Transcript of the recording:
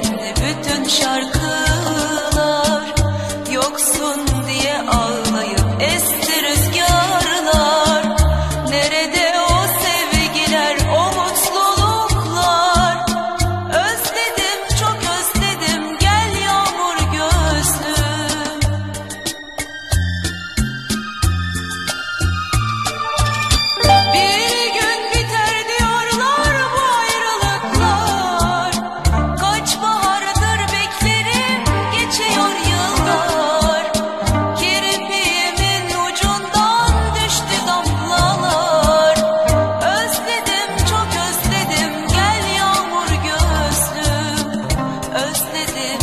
bütün şarkılar Is it.